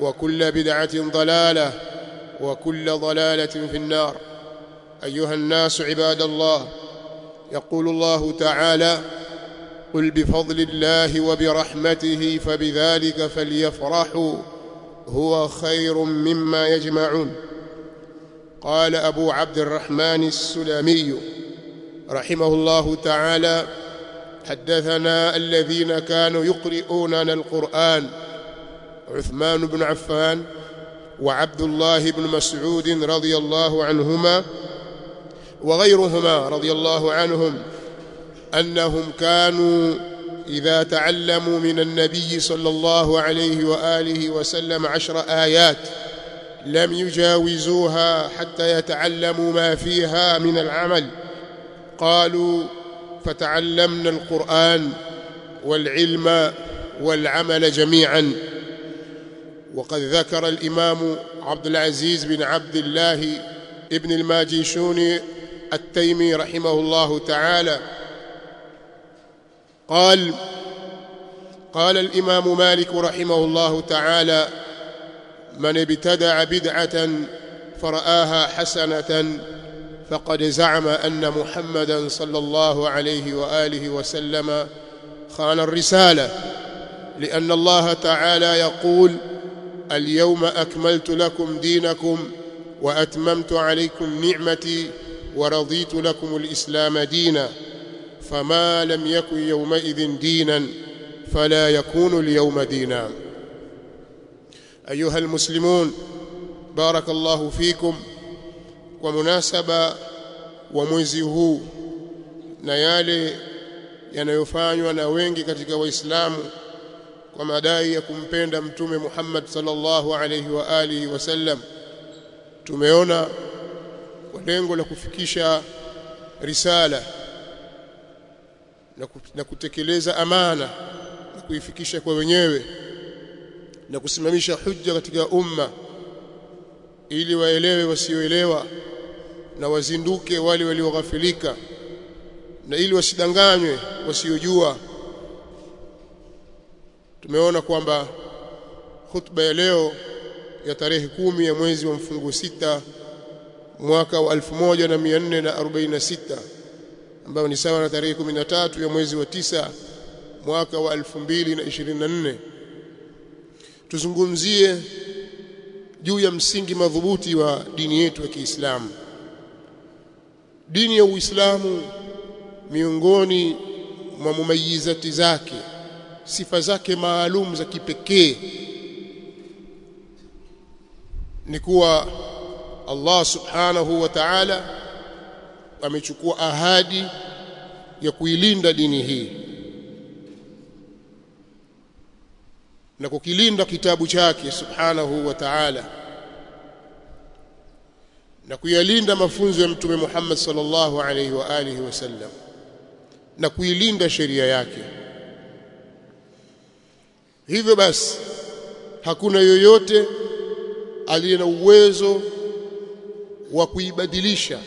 وكل بدعة ضلالة وكل ضلالة في النار. أيها الناس عباد الله يقول الله تعالى قل بفضل الله وبرحمته فبذلك فليفرحوا هو خير مما يجمعون. قال أبو عبد الرحمن السلمي رحمه الله تعالى حدثنا الذين كانوا يقرؤوننا القرآن عثمان بن عفان وعبد الله بن مسعود رضي الله عنهما وغيرهما رضي الله عنهم أنهم كانوا إذا تعلموا من النبي صلى الله عليه وآله وسلم عشر آيات لم يجاوزوها حتى يتعلموا ما فيها من العمل. قالوا فتعلمنا القرآن والعلم والعمل جميعا. وقد ذكر الإمام عبد العزيز بن عبد الله ابن الماجيشون التيمي رحمه الله تعالى. قال قال الإمام مالك رحمه الله تعالى من ابتدع بدعة فرآها حسنة فقد زعم أن محمدا صلى الله عليه وآله وسلم خان الرسالة لأن الله تعالى يقول اليوم أكملت لكم دينكم وأتممت عليكم نعمتي ورضيت لكم الإسلام دينا فما لم يكن يومئذ دينا فلا يكون اليوم دينا أيها المسلمون بارك الله فيكم ومناسبة ومwezi huu na yale yanayofanywa na wengi katika waislamu kwa madai ya kumpenda mtume Muhammad sallallahu alayhi wa alihi wasallam tumeona kwa lengo la kufikisha risala na kutekeleza amana na kuifikisha kwa wenyewe na kusimamisha hujja katika umma ili waelewe wasioelewa na wazinduke wale walioghafilika na ili wasidanganywe wasiojua tumeona kwamba khutba ya leo ya tarehe kumi ya mwezi wa mfungu sita mwaka wa 1446 ambayo ni sawa na tarehe 13 ya mwezi wa tisa mwaka wa 2024 tuzungumzie juu ya msingi madhubuti wa dini yetu ya Kiislamu. Dini ya Uislamu miongoni mwa mumayizati zake sifa zake maalum za kipekee ni kuwa Allah subhanahu wa ta'ala amechukua ahadi ya kuilinda dini hii. Na kukilinda kitabu chake subhanahu wa ta'ala. Na kuyalinda mafunzo ya mtume Muhammad sallallahu alaihi wa alihi wasallam na kuilinda sheria yake hivyo basi hakuna yoyote aliye na uwezo wa kuibadilisha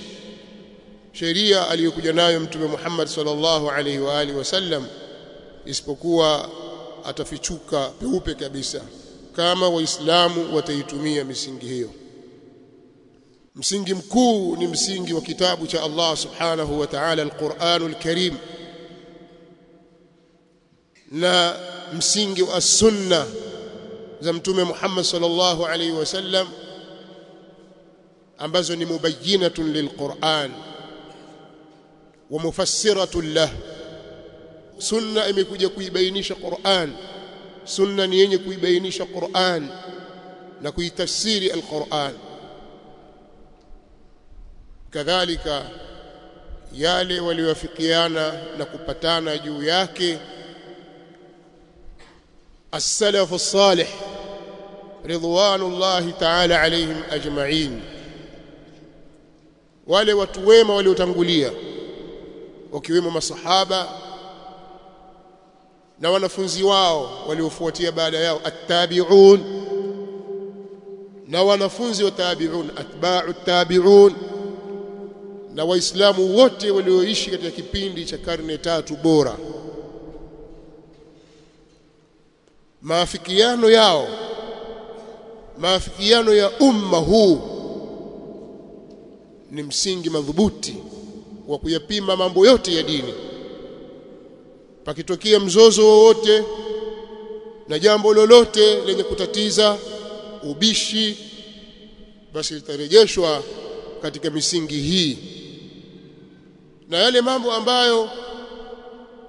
sheria aliyokuja nayo mtume Muhammad sallallahu alaihi wa alihi wasallam isipokuwa atafichuka peupe kabisa kama waislamu wataitumia misingi hiyo. Msingi mkuu ni msingi wa kitabu cha Allah subhanahu wa ta'ala al-Qur'anul Karim. Na msingi wa sunna za mtume Muhammad sallallahu alaihi wasallam ambazo ni mubayyinatun lilquran wa mufassiratun lah. Sunna imekuja kuibainisha Qur'an. Sunna ni yenye kuibainisha Qur'an na kuitafsiri al-Qur'an. Kadhalika yale waliowafikiana na kupatana juu yake السلف الصالح رضوان الله تعالى عليهم أجمعين wale watu wema waliotangulia wakiwemo masahaba na wanafunzi wao waliofuatia baada yao attabi'un na wanafunzi wa tabi'un atba'u tabi'un na waislamu wote walioishi katika kipindi cha karne tatu bora maafikiano yao maafikiano ya umma huu ni msingi madhubuti wa kuyapima mambo yote ya dini. Pakitokea mzozo wowote na jambo lolote lenye kutatiza ubishi basi litarejeshwa katika misingi hii. Na yale mambo ambayo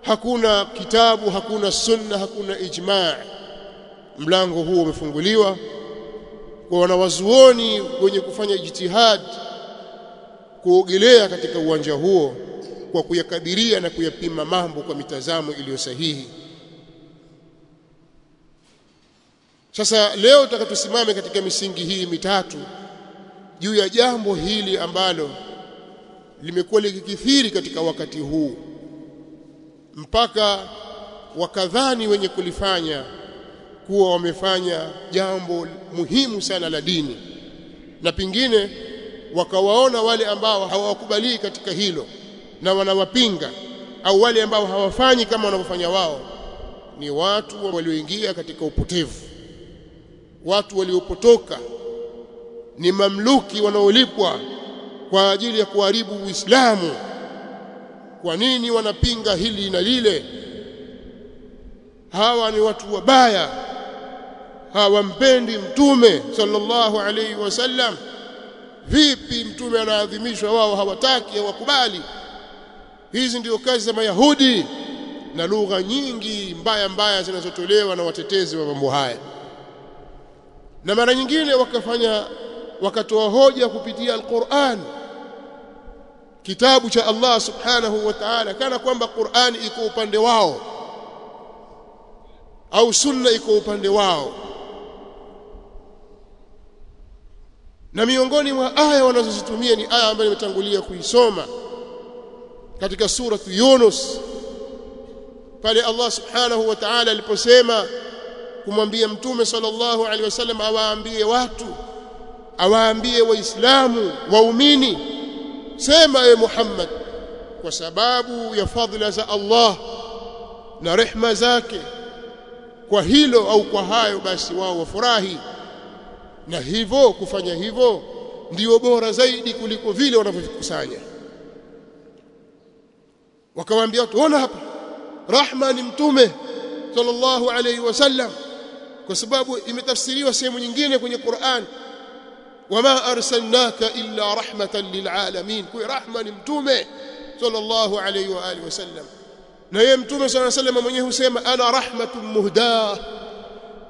hakuna kitabu hakuna sunna hakuna ijma' mlango huo umefunguliwa. Kwa wanawazuoni wenye kufanya jitihad kuogelea katika uwanja huo kwa kuyakadiria na kuyapima mambo kwa mitazamo iliyo sahihi. Sasa leo tutakatusimame katika misingi hii mitatu juu ya jambo hili ambalo limekuwa likikithiri katika wakati huu mpaka wakadhani wenye kulifanya kuwa wamefanya jambo muhimu sana la dini. Na pingine wakawaona wale ambao hawakubali katika hilo na wanawapinga au wale ambao hawafanyi kama wanavyofanya wao ni watu walioingia katika upotevu. Watu waliopotoka ni mamluki wanaolipwa kwa ajili ya kuharibu Uislamu. Kwa nini wanapinga hili na lile? Hawa ni watu wabaya hawampendi mtume sallallahu alaihi wasallam vipi mtume anaadhimishwa? Wao hawataki hawakubali. Hizi ndio kazi za mayahudi na lugha nyingi mbaya mbaya zinazotolewa na watetezi wa mambo haya. Na mara nyingine wakafanya wakatoa hoja kupitia alquran. Kitabu cha Allah subhanahu wa ta'ala kana kwamba Qur'ani iko upande wao au sunna iko upande wao na miongoni mwa aya wanazozitumia ni aya ambayo nimetangulia kuisoma katika suratu Yunus. Pale Allah subhanahu wa ta'ala aliposema kumwambia mtume sallallahu alaihi wasallam awaambie watu awaambie waislamu waumini sema ewe Muhammad kwa sababu ya fadhila za Allah na rehma zake kwa hilo au kwa hayo basi wao wafurahi na hivyo kufanya hivyo ndio bora zaidi kuliko vile wanavyokusanya wakawaambia watu ona hapa rahma ni mtume sallallahu alayhi wasallam kwa sababu imetafsiriwa sehemu nyingine kwenye Qur'an. Wama arsalnaka illa rahmatan lilalamin kwa rahma ni mtume sallallahu alayhi wa alihi wasallam na yeye mtume sallallahu alayhi wasallam mwenyewe husema ana rahmatun muhda.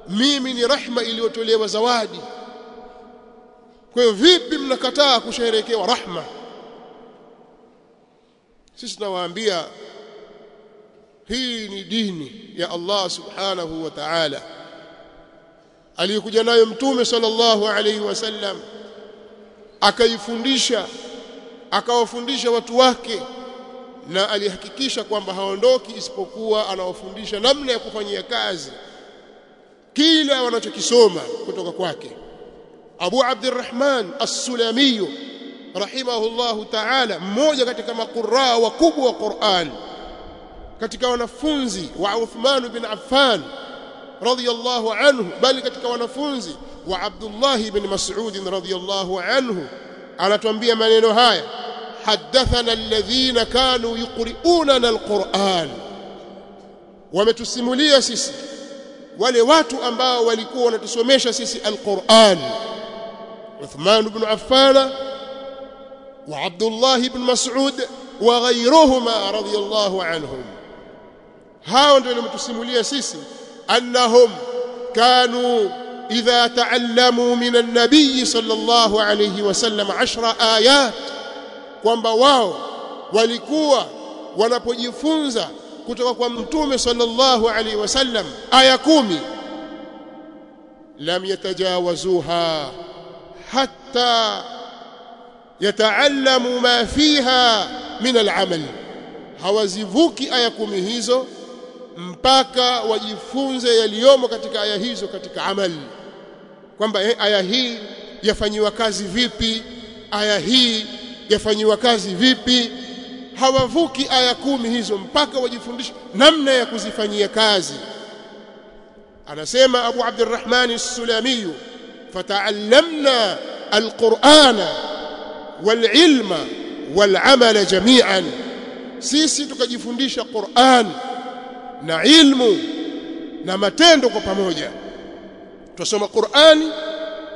Mimi ni rahma iliyotolewa zawadi kwa hiyo vipi mnakataa kusherekewa rahma? Sisi tunawaambia hii ni dini ya Allah subhanahu wa ta'ala. Aliyokuja nayo mtume sallallahu alayhi wasallam akaifundisha akawafundisha watu wake na alihakikisha kwamba haondoki isipokuwa anawafundisha namna ya kufanyia kazi kila wanachokisoma kutoka kwake Abu Abdurrahman As-Sulami rahimahullahu ta'ala mmoja katika maquraa wakubwa wa Qur'an katika wanafunzi wa Uthman bin Affan radiyallahu anhu bali katika wanafunzi wa Abdullah bin Mas'ud radiyallahu anhu anatuambia maneno haya hadathana alladhina kanu yuqri'unana alquran. Wametusimulia sisi wale watu ambao walikuwa wanatusomesha sisi alquran Uthman ibn Affan wa Abdullah ibn Mas'ud wa ghayruhuma radiyallahu anhum hao ndio wametusimulia sisi annahum kanu idha ta'allamu min an-nabiy sallallahu alayhi wasallam 10 ayat kwamba wao walikuwa wanapojifunza kutoka kwa mtume sallallahu alayhi wasallam aya kumi lam yatajawazuha hatta yataallamu ma fiha min al'amal hawazivuki aya kumi hizo mpaka wajifunze yaliyomo katika aya hizo katika amali kwamba aya hii yafanyiwa kazi vipi? Aya hii yafanyiwa kazi vipi? Hawavuki aya kumi hizo mpaka wajifundishe namna ya kuzifanyia kazi. Anasema Abu Abdurrahman as-Sulami fata'allamna القران والعلم والعمل جميعا. sisi tukajifundisha Qur'an na ilmu na matendo kwa pamoja. Tusoma Qur'ani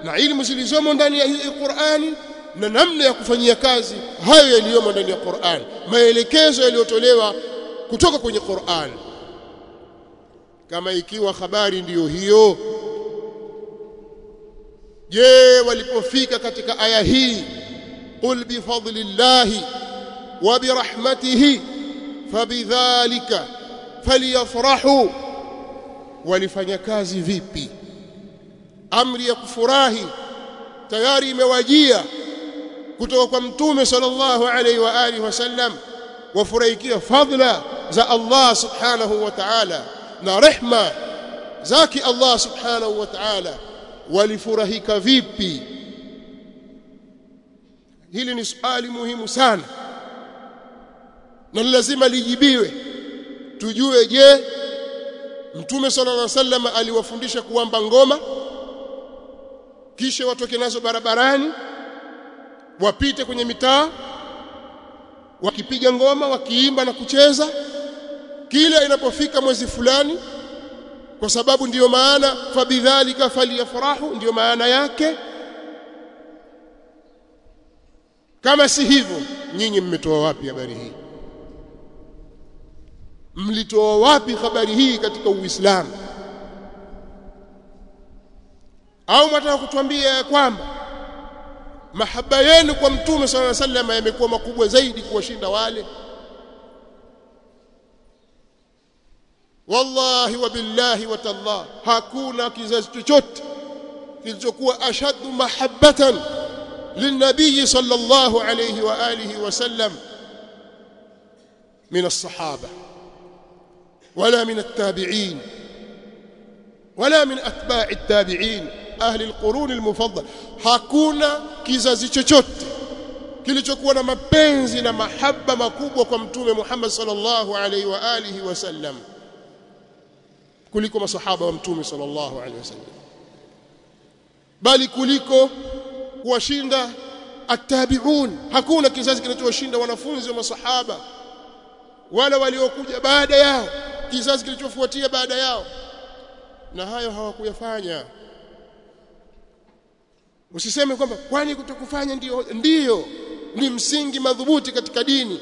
na ilmu zilizomo ndani ya Qur'ani na namna ya kufanyia kazi hayo yaliyomo ndani ya Qur'an. Maelekezo yaliyotolewa kutoka kwenye Qur'an. Kama ikiwa habari ndiyo hiyo je walipofika katika aya hii qul bi fadlillahi wa bi rahmatihi fabidhalika falyafrahu walifanya kazi vipi? Amri ya kufurahi tayari imewajia kutoka kwa mtume sallallahu alaihi wa alihi wasallam wafurahikia fadla za Allah subhanahu wa ta'ala na rehma zake Allah subhanahu wa ta'ala walifurahika vipi? Hili ni swali muhimu sana na lazima lijibiwe. Tujue je mtume sallallahu alaihi wasallam aliwafundisha kuamba ngoma kisha watoke nazo barabarani wapite kwenye mitaa wakipiga ngoma wakiimba na kucheza kila inapofika mwezi fulani kwa sababu ndiyo maana fabidhalika falyafrahu ndiyo maana yake. Kama si hivyo nyinyi mmetoa wapi habari hii? Mlitoa wapi habari hii katika Uislamu? Au mwataka kutuambia ya kwamba mahaba yenu kwa mtume sallallahu alaihi wasallam yamekuwa makubwa zaidi kuwashinda wale والله وبالله وتالله هاكونا كزازي تشوت كلتكوى أشد محبة للنبي صلى الله عليه وآله وسلم من الصحابة ولا من التابعين ولا من أتباع التابعين أهل القرون المفضل. حكونا كزازي تشوت كلتكوى نمبنزنا محبة مكوبة كمتوم محمد صلى الله عليه وآله وسلم وآله وسلم. Kuliko masahaba wa mtume sallallahu alaihi wasallam. Bali kuliko kuwashinda attabi'un. Hakuna kizazi kinachowashinda wanafunzi wa masahaba wala waliokuja baada yao kizazi kilichofuatia baada yao. Na hayo hawakuyafanya. Usiseme kwamba kwani kutokufanya ndiyo ndiyo ni msingi madhubuti katika dini.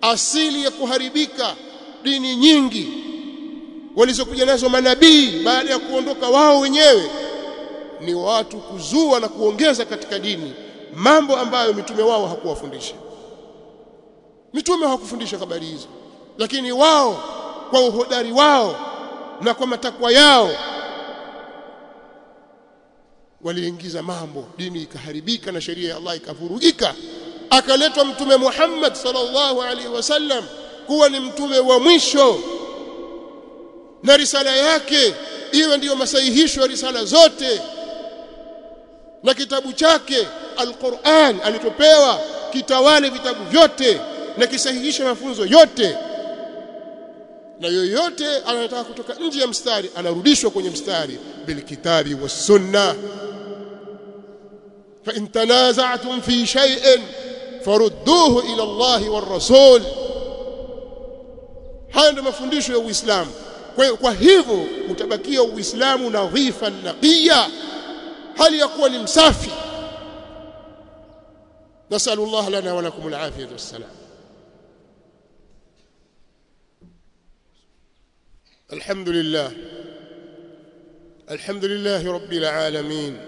Asili ya kuharibika dini nyingi walizokuja nazo manabii baada ya kuondoka wao wenyewe ni watu kuzua na kuongeza katika dini mambo ambayo mitume wao hakuwafundisha. Mitume hawakufundisha habari hizo lakini wao kwa uhodari wao na kwa matakwa yao waliingiza mambo dini ikaharibika na sheria ya Allah ikavurugika. Akaletwa mtume Muhammad sallallahu alaihi wasallam kuwa ni mtume wa mwisho na risala yake iwe ndiyo masahihisho ya risala zote. Na kitabu chake alquran alitopewa kitawale vitabu vyote na kisahihisha mafunzo yote. Na yoyote anataka kutoka nje ya mstari anarudishwa kwenye mstari. Bilkitabi was sunna. Fa in tanaza'tum fi shay'in farudduhu ila Allah war rasul. Haya ndio mafundisho ya Uislamu kwa, kwa hivyo utabakia Uislamu nadhifan naqiya hali ya kuwa ni msafi nasallu Allah lana wa lakum al-afiyah was-salam الحمد لله الحمد لله رب العالمين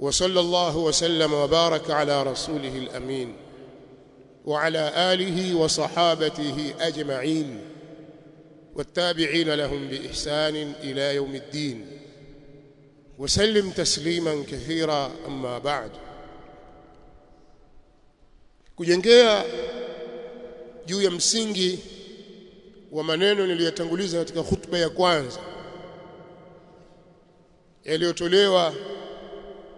وصلى الله وسلم وبارك على رسوله الامين وعلى اله وصحابته اجمعين والتابعين لهم باحسان الى يوم الدين وسلم تسليما كثيرا اما بعد kujengea juu ya msingi wa maneno niliyotanguliza katika khutba ya kwanza yaliyotolewa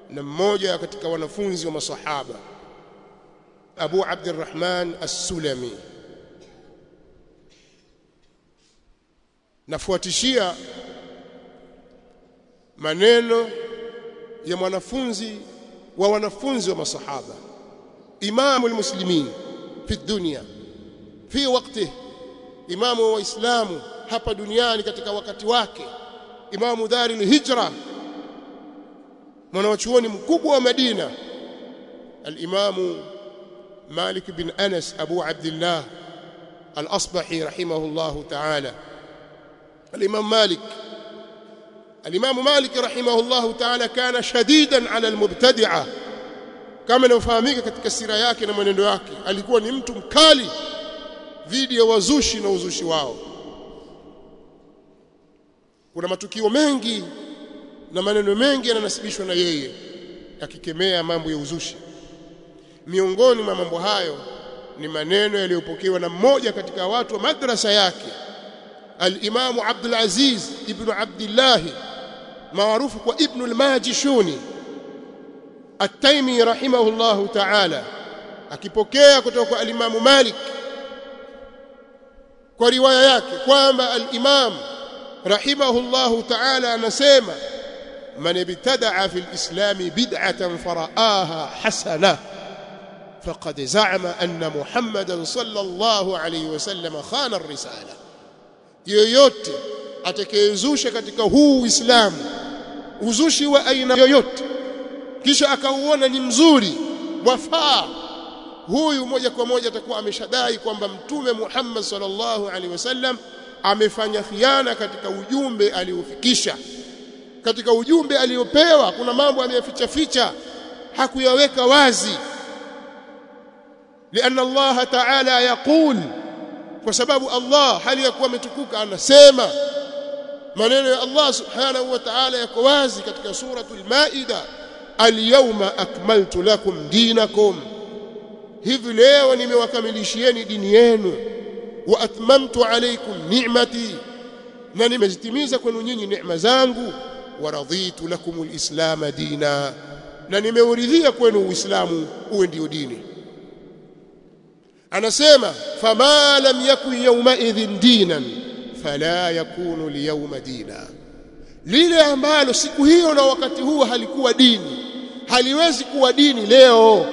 na mmoja katika wanafunzi wa masahaba Abu Abdurrahman As-Sulami Nafuatishia maneno ya mwanafunzi wa wanafunzi wa masahaba imamu almuslimin fi dunya fi waqtihi imamu wa waislamu hapa duniani katika wakati wake imamu daril hijra mwanachuoni mkubwa wa Madina al-imamu Malik bin Anas Abu Abdullah al-Asbahi rahimahullahu ta'ala al-imam Malik. مالك رحمه الله تعالى كان شديدا على نفهميك kama inafahamika katika sira yake na mwenendo wake alikuwa ni mtu mkali dhidi ya wazushi na uzushi wao. Kuna matukio mengi na maneno mengi yananasibishwa na yeye akikemea mambo ya uzushi. Miongoni mwa mambo hayo ni maneno yaliyopokewa na mmoja katika watu wa madrasa yake al-Imam Abdul Aziz ibn Abdullah maarufu kwa Ibn al-Majishuni At-Taimi rahimahullahu ta'ala akipokea kutoka kwa al-Imam Malik kwa riwaya yake kwamba al-Imam rahimahullahu ta'ala anasema man ibtada'a fi al-islam bid'atan fara'aha hasana faqad za'ama anna Muhammadan sallallahu alayhi wasallam khana ar-risala yoyote atakayezusha katika huu Uislamu uzushi wa aina yoyote kisha akauona ni mzuri wafaa huyu moja kwa moja atakuwa ameshadai kwamba mtume Muhammad sallallahu alaihi wasallam amefanya khiana katika ujumbe aliofikisha katika ujumbe aliopewa kuna mambo ameyaficha ficha hakuyaweka wazi لأن الله تعالى يقول kwa sababu Allah hali ya kuwa ametukuka anasema maneno ya Allah subhanahu wa ta'ala yako wazi katika suratul maida alyawma akmaltu lakum dinakum. Hivi leo nimewakamilishieni dini yenu wa atmamtu alaykum ni'mati na nimezitimiza kwenu nyinyi neema zangu wa raditu lakum alislam dina. Na nimeuridhia kwenu uislamu uwe ndio dini anasema fama lam yakun yawma idhin dinan fala yakunu liyawma dina. Lile ambalo siku hiyo na wakati huo halikuwa dini haliwezi kuwa dini leo.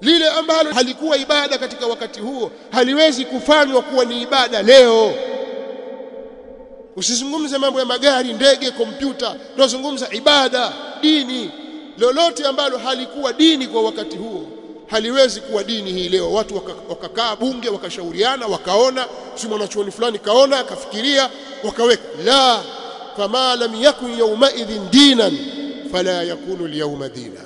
Lile ambalo halikuwa ibada katika wakati huo haliwezi kufanywa kuwa ni ibada leo. Usizungumze mambo ya magari ndege kompyuta tunazungumza ibada dini. Lolote ambalo halikuwa dini kwa wakati huo haliwezi kuwa dini hii leo. Watu wakakaa waka bunge wakashauriana wakaona si mwanachuoni fulani kaona akafikiria wakaweka. La fama lam yakun yaumaidhin dinan fala yakunu lyauma dina.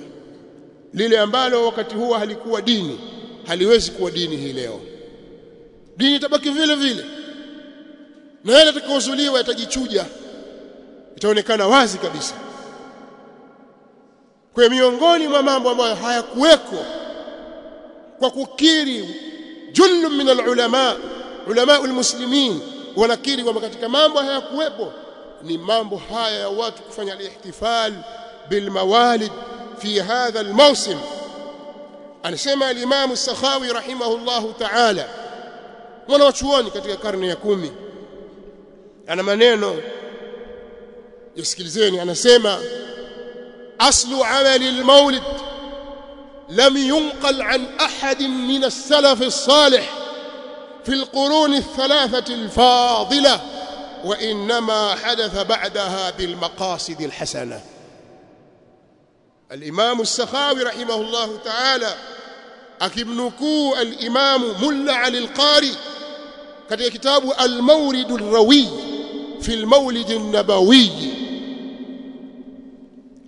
Lile ambalo wakati huo halikuwa dini haliwezi kuwa dini hii leo. Dini itabaki vile vile. Na yale atakaozuliwa yatajichuja. Itaonekana wazi kabisa. Kwa miongoni mwa mambo ambayo hayakuweko kwa kukiri jullu min alulama ulama almuslimin wanakiri kwamba katika mambo haya kuwepo ni mambo haya ya watu kufanya al-ihtifal bilmawalid fi hadha almawsim. Anasema al-imam as-sakhawi rahimahullahu ta'ala mwana wachuoni katika karne ya kumi ana maneno yasikilizeni anasema aslu amali al لم ينقل عن أحد من السلف الصالح في القرون الثلاثة الفاضلة وإنما حدث بعدها بالمقاصد الحسنة. الإمام السخاوي رحمه الله تعالى أكي أكبنكو الإمام ملع للقاري قد يكتاب المورد الروي في المولد النبوي.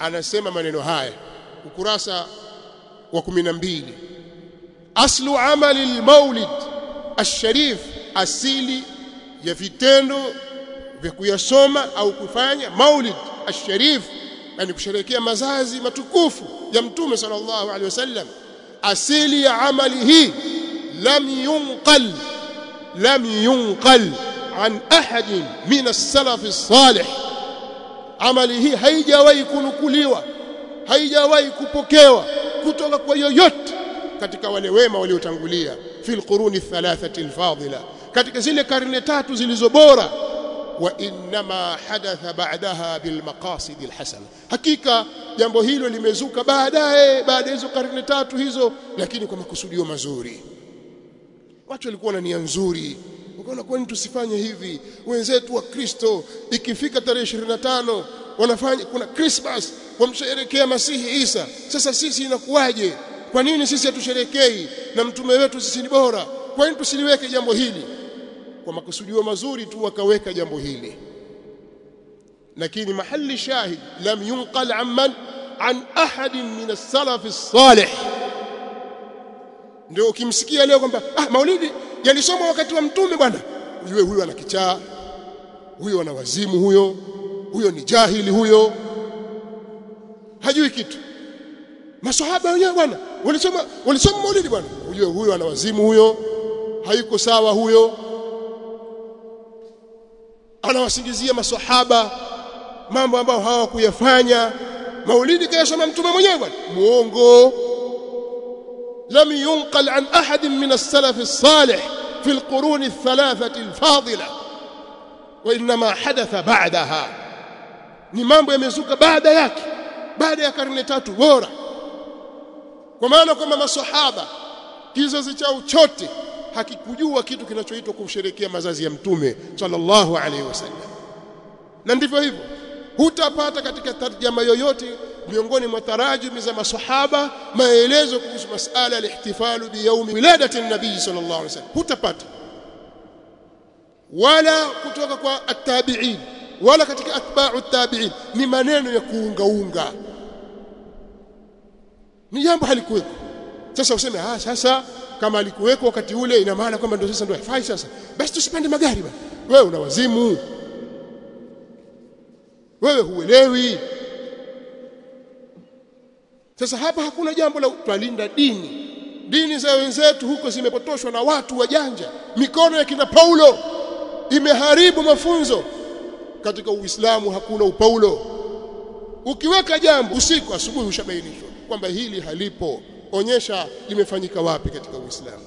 أنا سيما من نهاية وكراسة wa 12 aslu amali al-Mawlid asili ya vitendo vya kuyasoma au kufanya Maulid ash-Sharif yani kusherehekea mazazi matukufu ya Mtume sallallahu alaihi wasallam. Asili ya amali hii lam yunqal lam yunqal an ahad min as-salaf as-salih. Amali hii haijawahi kunukuliwa haijawahi kupokewa kutoka kwa yoyote katika wale wema waliotangulia. Fil quruni thalathati al-fadila katika zile karne tatu zilizo bora. Wa inma hadatha ba'daha bil maqasid hakika jambo hilo limezuka baadaye baada hizo karne tatu hizo lakini kwa makusudio mazuri. Watu walikuwa na nia nzuri wakaona kwa nini tusifanye hivi? Wenzetu wa Kristo ikifika tarehe 25 wanafanya kuna Christmas wamsherekea Masihi Isa. Sasa sisi inakuwaje? Kwa nini sisi hatusherekei na mtume wetu sisi ni bora? Kwa nini tusiliweke jambo hili? Kwa makusudio mazuri tu wakaweka jambo hili. Lakini mahali shahid lam yunqal amman an ahad min as-salaf as-salih. Ndio ukimsikia leo kwamba ah maulidi yalisoma wakati wa mtume bwana. Ujue huyo ana kichaa huyo ana wazimu huyo huyo ni jahili huyo hajui kitu maswahaba wenyewe bwana walisoma walisoma maulidi bwana ujue huyo ana wazimu huyo hayuko sawa huyo anawasingizia maswahaba mambo ambayo hawakuyafanya maulidi kayasoma mtume mwenyewe bwana muongo lam yunqal an ahad min as-salaf as-salih fi al-qurun ath-thalathah al-fadila wa inma hadatha ba'daha ni mambo yamezuka baada yake baada ya karne tatu bora. Kwa maana kwamba maswahaba kizazi chao chote hakikujua kitu kinachoitwa kusherekea mazazi ya mtume sallallahu alaihi wasallam. Na ndivyo hivyo hutapata katika tarjama yoyote miongoni mwa tarajumi za maswahaba maelezo kuhusu masala al-ihtifalu bi yawmi wiladati an-nabii sallallahu alaihi wasallam. Hutapata. Wala kutoka kwa at-tabi'in wala katika atba'u at-tabi'in ni maneno ya kuungaunga ni jambo halikuweko sasa useme ah sasa kama alikuweko wakati ule ina maana kwamba ndio sasa ndio haifai sasa. Basi tusipande magari bwana wewe una wazimu. Wewe huelewi. Sasa hapa hakuna jambo la twalinda dini. Dini za wenzetu huko zimepotoshwa na watu wajanja mikono ya kina Paulo imeharibu mafunzo. Katika Uislamu hakuna upaulo. Ukiweka jambo usiku asubuhi ushabainishwa kwamba hili halipo. Onyesha limefanyika wapi katika Uislamu.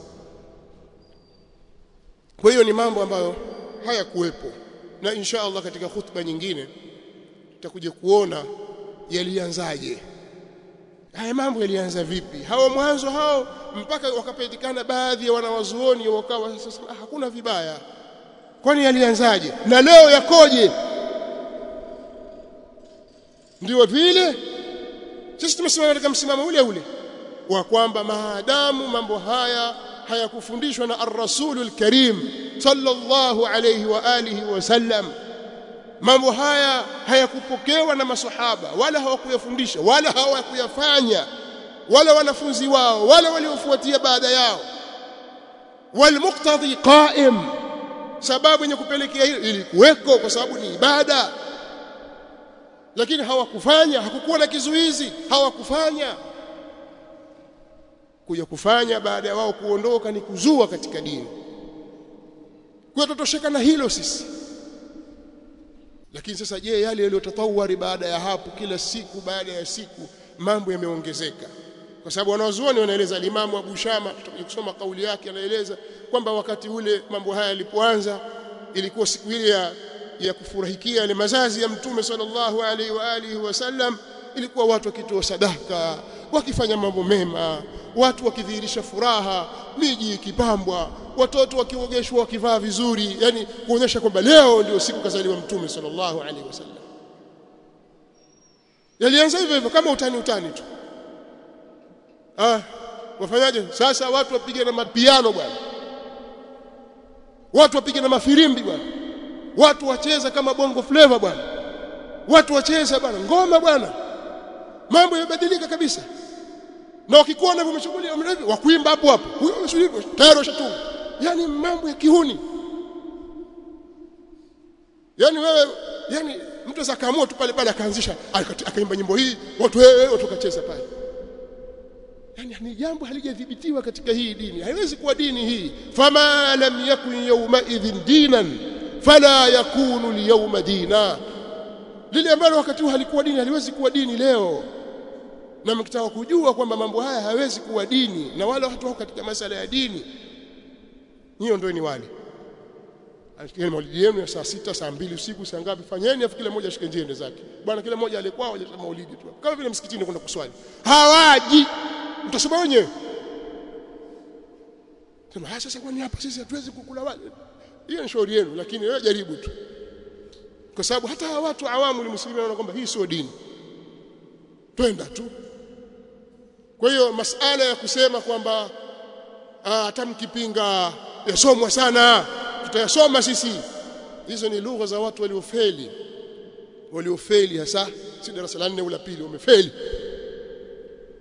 Kwa hiyo ni mambo ambayo hayakuwepo. Na insha Allah katika hutuba nyingine tutakuja kuona yalianzaje. Haya mambo yalianza vipi? Hao mwanzo hao mpaka wakapatikana baadhi ya wanawazuoni wakawa sasa ah, hakuna vibaya. Kwani yalianzaje? Na leo yakoje? Ndio vile sisi tumesimama katika msimamo ule ule wa kwamba maadamu mambo haya hayakufundishwa na ar-rasulul karim sallallahu alayhi wa alihi wasallam mambo haya hayakupokewa na masahaba wala hawakuyafundisha wala hawakuyafanya wala wanafunzi wao wala waliofuatia baada yao. Walmuqtadi qa'im sababu yenye kupelekea hilo ilikuweko kwa sababu ni ibada lakini hawakufanya hakukuwa na kizuizi hawakufanya. Kuja kufanya baada ya wao kuondoka ni kuzua katika dini. Kwa na hilo sisi. Lakini sasa je yale yaliyotatawari baada ya hapo kila siku baada ya siku mambo yameongezeka? Kwa sababu wanaozuoni wanaeleza alimamu Abu Shama kusoma kauli yake anaeleza kwamba wakati ule mambo haya yalipoanza ilikuwa siku ile ya, ya kufurahikia yale mazazi ya mtume sallallahu alaihi wa alihi wasallam ilikuwa watu wakitoa sadaka wakifanya mambo mema watu wakidhihirisha furaha miji ikipambwa watoto wakiogeshwa wakivaa vizuri yani kuonyesha kwamba leo ndio siku kazaliwa mtume sallallahu alaihi wasallam yalianza hivyo hivyo kama utani utani tu. Ah wafanyaje? Sasa watu wapige na mapiano bwana. Watu wapige na mafirimbi bwana watu wacheza kama bongo flavor bwana. Watu wacheza bwana. Ngoma bwana. Mambo yamebadilika kabisa. Na wakikuona hivyo umeshughulia mlevi wakuimba hapo hapo. Huyo ameshughulika tayari shatu yani mambo ya kihuni. Yani wewe yani mtu zakaamua tu pale pale akaanzisha akaimba nyimbo hii watu wewe watu kacheza pale. Yani ni jambo halijadhibitiwa katika hii dini. Haiwezi kuwa dini hii. Fama lam yakun yawma idhin dinan fala yakunu liyawma dina lile ambalo wakati huu halikuwa dini haliwezi kuwa dini leo na mkitaka kujua kwamba mambo haya hawezi kuwa dini na wala watu wako katika masala ya dini hiyo ndio ni wale Ashikeni maulidi yenu ya saa sita, saa mbili usiku, saa ngapi fanyeni afu kila mmoja ashike njia zake. Bwana kila mmoja alikuwa haja maulidi tu. Kama vile msikitini kwenda kuswali. Hawaji. Mtasema wenyewe. Sema sasa kwani hapa sisi hatuwezi kukula wali. Hiyo ni shauri yenu lakini wewe jaribu tu. Kwa sababu hata watu awamu ni muslimi wanaona kwamba hii sio dini. Twenda tu. Kwa hiyo masala ya kusema kwamba hata mkipinga yasomwa sana tutayasoma sisi hizo ni lugha za watu waliofeli waliofeli hasa si darasa la 4 au la pili wamefeli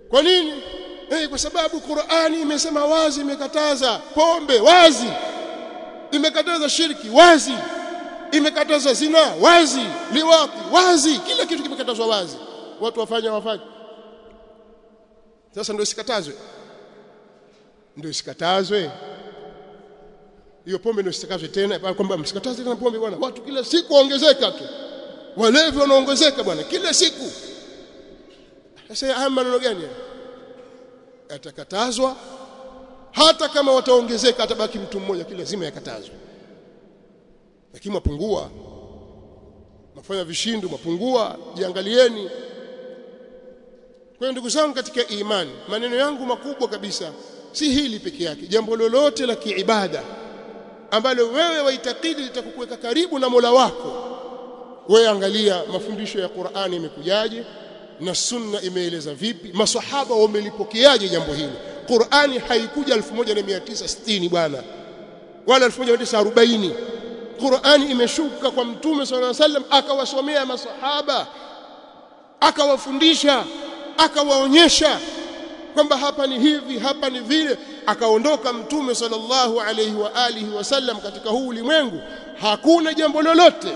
kwa nini eh kwa sababu Qur'ani imesema wazi imekataza pombe wazi imekataza shirki wazi. Imekataza zina wazi. Liwati wazi. Kila kitu kimekatazwa wazi. Watu wafanya wafanye. Sasa ndio isikatazwe. Ndio isikatazwe. Hiyo pombe ndio isikatazwe tena. Kwamba msikataze tena pombe bwana. Watu kila siku waongezeka tu. Walevi wanaongezeka bwana. Kila siku. Sasa haya maneno gani yatakatazwa hata kama wataongezeka atabaki mtu mmoja kile lazima yakatazwe. Lakini mapungua mafanya vishindo mapungua jiangalieni. Kwa ndugu zangu katika imani maneno yangu makubwa kabisa si hili peke yake jambo lolote la kiibada ambalo wewe waitakidi litakukuweka karibu na Mola wako wewe angalia mafundisho ya Qur'ani imekujaje na sunna imeeleza vipi maswahaba wamelipokeaje jambo hili Qur'ani haikuja 1960 bwana. Wala 1940 Qur'ani imeshuka kwa mtume sallallahu alaihi wasallam akawasomea masahaba akawafundisha akawaonyesha kwamba hapa ni hivi hapa ni vile. Akaondoka mtume sallallahu alaihi wa alihi wasallam katika huu ulimwengu. Hakuna jambo lolote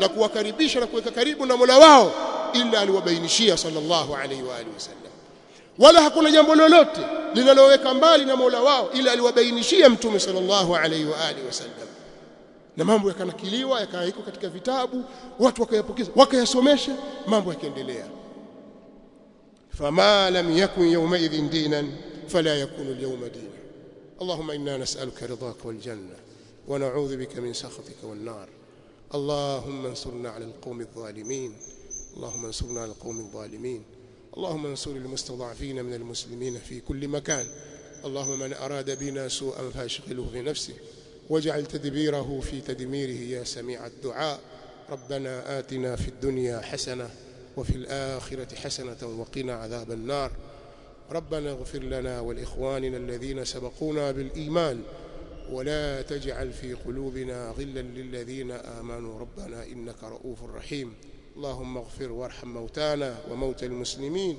la kuwakaribisha na kuweka karibu na Mola wao ila aliwabainishia sallallahu alaihi wa alihi wasallam. Wala hakuna jambo lolote linaloweka mbali na Mola wao ila aliwabainishia mtume sallallahu alayhi wa alihi wasallam na mambo yakanakiliwa yakaandikwa katika vitabu watu wakayapokeza wakayasomesha mambo yakaendelea فما لم يكن يومئذ دينا فلا يكون اليوم دينا اللهم إنا نسألك رضاك والجنة ونعوذ بك من سخطك والنار اللهم انصرنا على القوم الظالمين اللهم انصرنا على القوم الظالمين اللهم انصر المستضعفين من المسلمين في كل مكان. اللهم من أراد بنا سوءا فأشغله في نفسه. واجعل تدبيره في تدميره يا سميع الدعاء. ربنا آتنا في الدنيا حسنة وفي الآخرة حسنة وقنا عذاب النار. ربنا اغفر لنا ولإخواننا الذين سبقونا بالإيمان. ولا تجعل في قلوبنا غلا للذين آمنوا. ربنا إنك رؤوف رحيم. اللهم اغفر وارحم موتانا وموتى المسلمين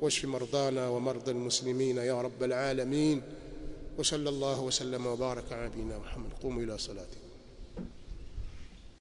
واشف مرضانا ومرضى المسلمين يا رب العالمين وصلى الله وسلم وبارك على نبينا محمد. قوموا إلى صلاتكم.